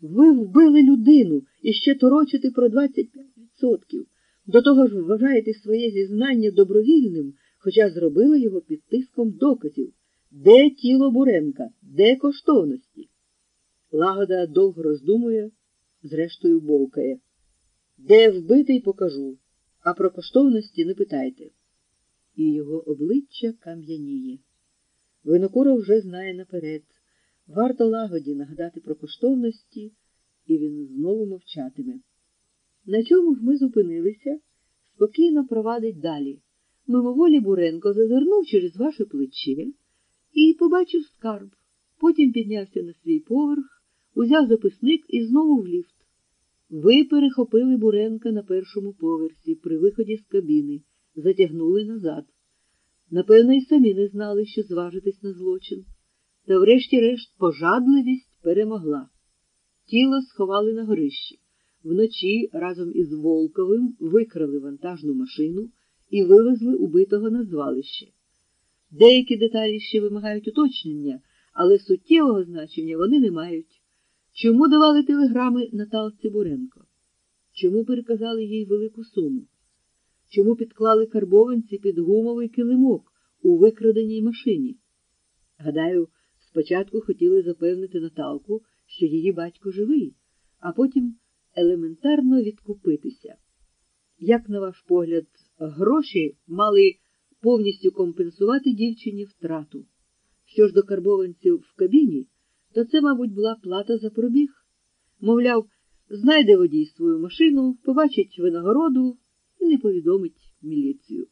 Ви вбили людину і ще торочите про 25%. До того ж вважаєте своє зізнання добровільним, хоча зробили його під тиском доказів. Де тіло Буренка? Де коштовності? Лагода довго роздумує, зрештою бовкає. Де вбитий покажу, а про коштовності не питайте. І його обличчя кам'яніє. Винокуров вже знає наперед. Варто лагоді нагадати про коштовності, і він знову мовчатиме. На чому ж ми зупинилися? Спокійно провадить далі. Мимоволі Буренко зазирнув через ваше плече і побачив скарб. Потім піднявся на свій поверх, узяв записник і знову в ліфт. Ви перехопили Буренка на першому поверсі при виході з кабіни, затягнули назад. Напевно, і самі не знали, що зважитись на злочин. Та врешті-решт пожадливість перемогла. Тіло сховали на горищі. Вночі разом із Волковим викрали вантажну машину і вивезли убитого на звалище. Деякі деталі ще вимагають уточнення, але суттєвого значення вони не мають. Чому давали телеграми Наталці Буренко? Чому переказали їй велику суму? Чому підклали карбованці під гумовий килимок у викраденій машині? Гадаю, спочатку хотіли запевнити Наталку, що її батько живий, а потім елементарно відкупитися. Як, на ваш погляд, гроші мали повністю компенсувати дівчині втрату? Що ж до карбованців в кабіні, то це, мабуть, була плата за пробіг. Мовляв, знайде водій свою машину, побачить винагороду і не повідомить міліцію.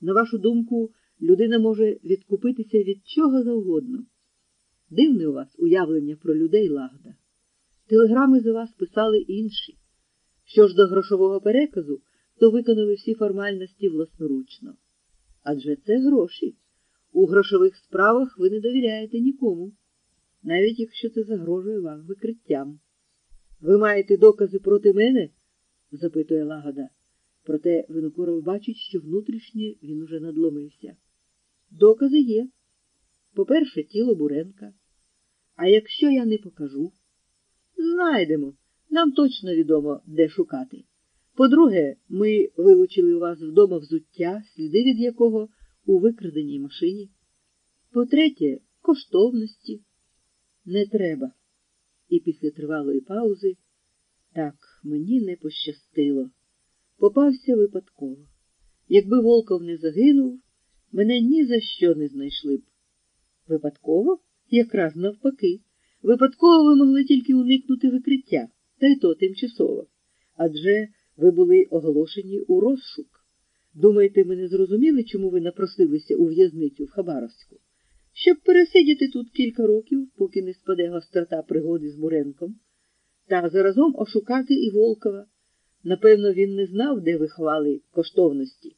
На вашу думку, людина може відкупитися від чого завгодно. Дивне у вас уявлення про людей лагда. Телеграми за вас писали інші. Що ж до грошового переказу, то виконали всі формальності власноручно. Адже це гроші. У грошових справах ви не довіряєте нікому, навіть якщо це загрожує вам викриттям. Ви маєте докази проти мене? запитує Лагода. Проте Винокуров бачить, що внутрішнє він уже надломився. Докази є. По-перше, тіло Буренка. А якщо я не покажу, знайдемо. Нам точно відомо, де шукати. По-друге, ми вилучили у вас вдома взуття, сліди від якого у викраденій машині. По-третє, коштовності. Не треба. І після тривалої паузи так, мені не пощастило. Попався випадково. Якби Волков не загинув, мене ні за що не знайшли б. Випадково? Якраз навпаки. Випадково ви могли тільки уникнути викриття, та й то тимчасово. Адже ви були оголошені у розшук. Думаєте, ми не зрозуміли, чому ви напросилися у в'язницю в Хабаровську? Щоб пересидіти тут кілька років, поки не спаде гострота пригоди з Буренком, та заразом ошукати і Волкова. Напевно, він не знав, де ви ховали коштовності,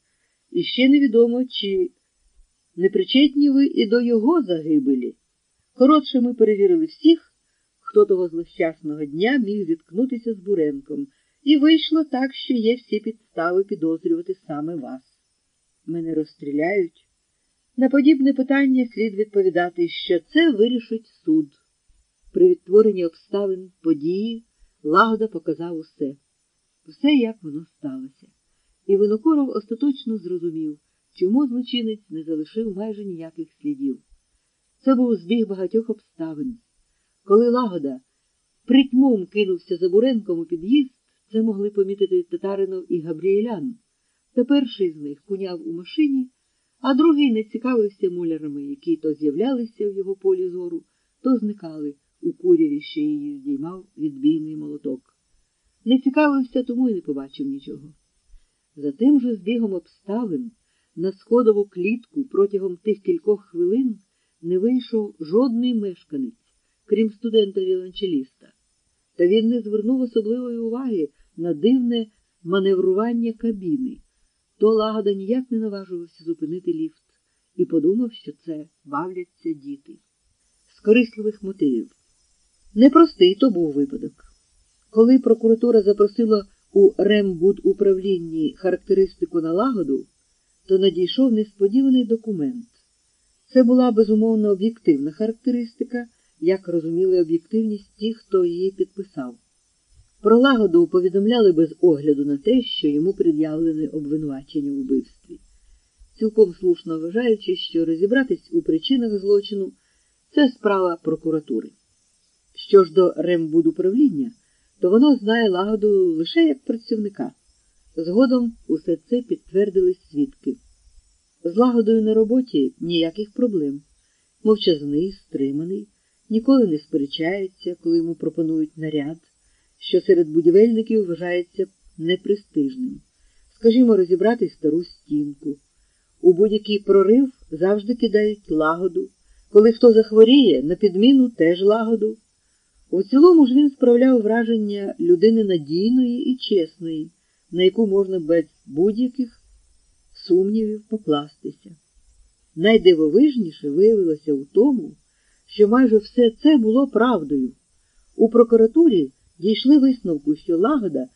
і ще невідомо, чи не причетні ви і до його загибелі. Коротше, ми перевірили всіх, хто того злощасного дня міг зіткнутися з Буренком, і вийшло так, що є всі підстави підозрювати саме вас. Мене розстріляють. На подібне питання слід відповідати, що це вирішить суд. При відтворенні обставин події Лагода показав усе, все, як воно сталося. І Винокуров остаточно зрозумів, чому злочинець не залишив майже ніяких слідів. Це був збіг багатьох обставин. Коли Лагода притьмом кинувся за Буренком у під'їзд, це могли помітити Татаринов і Габріелян. Та перший з них куняв у машині, а другий не цікавився мулярами, які то з'являлися в його полі зору, то зникали у куряві, що її здіймав відбійний молоток. Не цікавився, тому й не побачив нічого. За тим же збігом обставин на сходову клітку протягом тих кількох хвилин не вийшов жодний мешканець, крім студента віолончеліста. Та він не звернув особливої уваги на дивне маневрування кабіни. То лагода ніяк не наважувався зупинити ліфт і подумав, що це бавляться діти. З корисливих мотивів. Непростий то був випадок. Коли прокуратура запросила у рембудуправлінні характеристику на лагоду, то надійшов несподіваний документ. Це була безумовно об'єктивна характеристика, як розуміли об'єктивність ті, хто її підписав. Про лагоду повідомляли без огляду на те, що йому пред'явлене обвинувачення в вбивстві, цілком слушно вважаючи, що розібратись у причинах злочину це справа прокуратури. Що ж до рембудуправління, то воно знає лагоду лише як працівника. Згодом усе це підтвердили свідки. З лагодою на роботі ніяких проблем. Мовчазний, стриманий, ніколи не сперечається, коли йому пропонують наряд, що серед будівельників вважається непрестижним. Скажімо, розібрати стару стінку. У будь-який прорив завжди кидають лагоду. Коли хто захворіє, на підміну теж лагоду. У цілому ж він справляв враження людини надійної і чесної, на яку можна без будь-яких сумнівів покластися. Найдивовижніше виявилося у тому, що майже все це було правдою. У прокуратурі дійшли висновку, що лагода